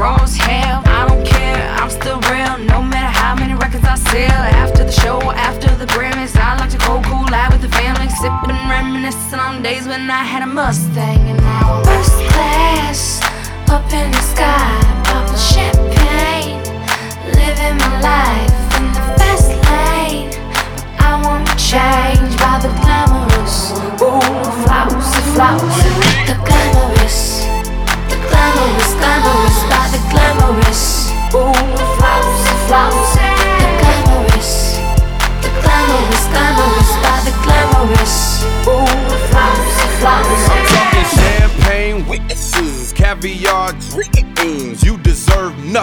Rose Hell. I don't care, I'm still real, no matter how many records I sell. After the show, after the Grammys, I like to go cool out with the family, sipping, reminiscing on days when I had a Mustang and now first class up in the sky, popping champagne, living my life in the fast lane. I won't change by the glamorous. Ooh, flowers, flousy.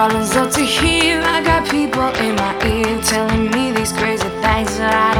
Problems up to here. I got people in my ear telling me these crazy things that I don't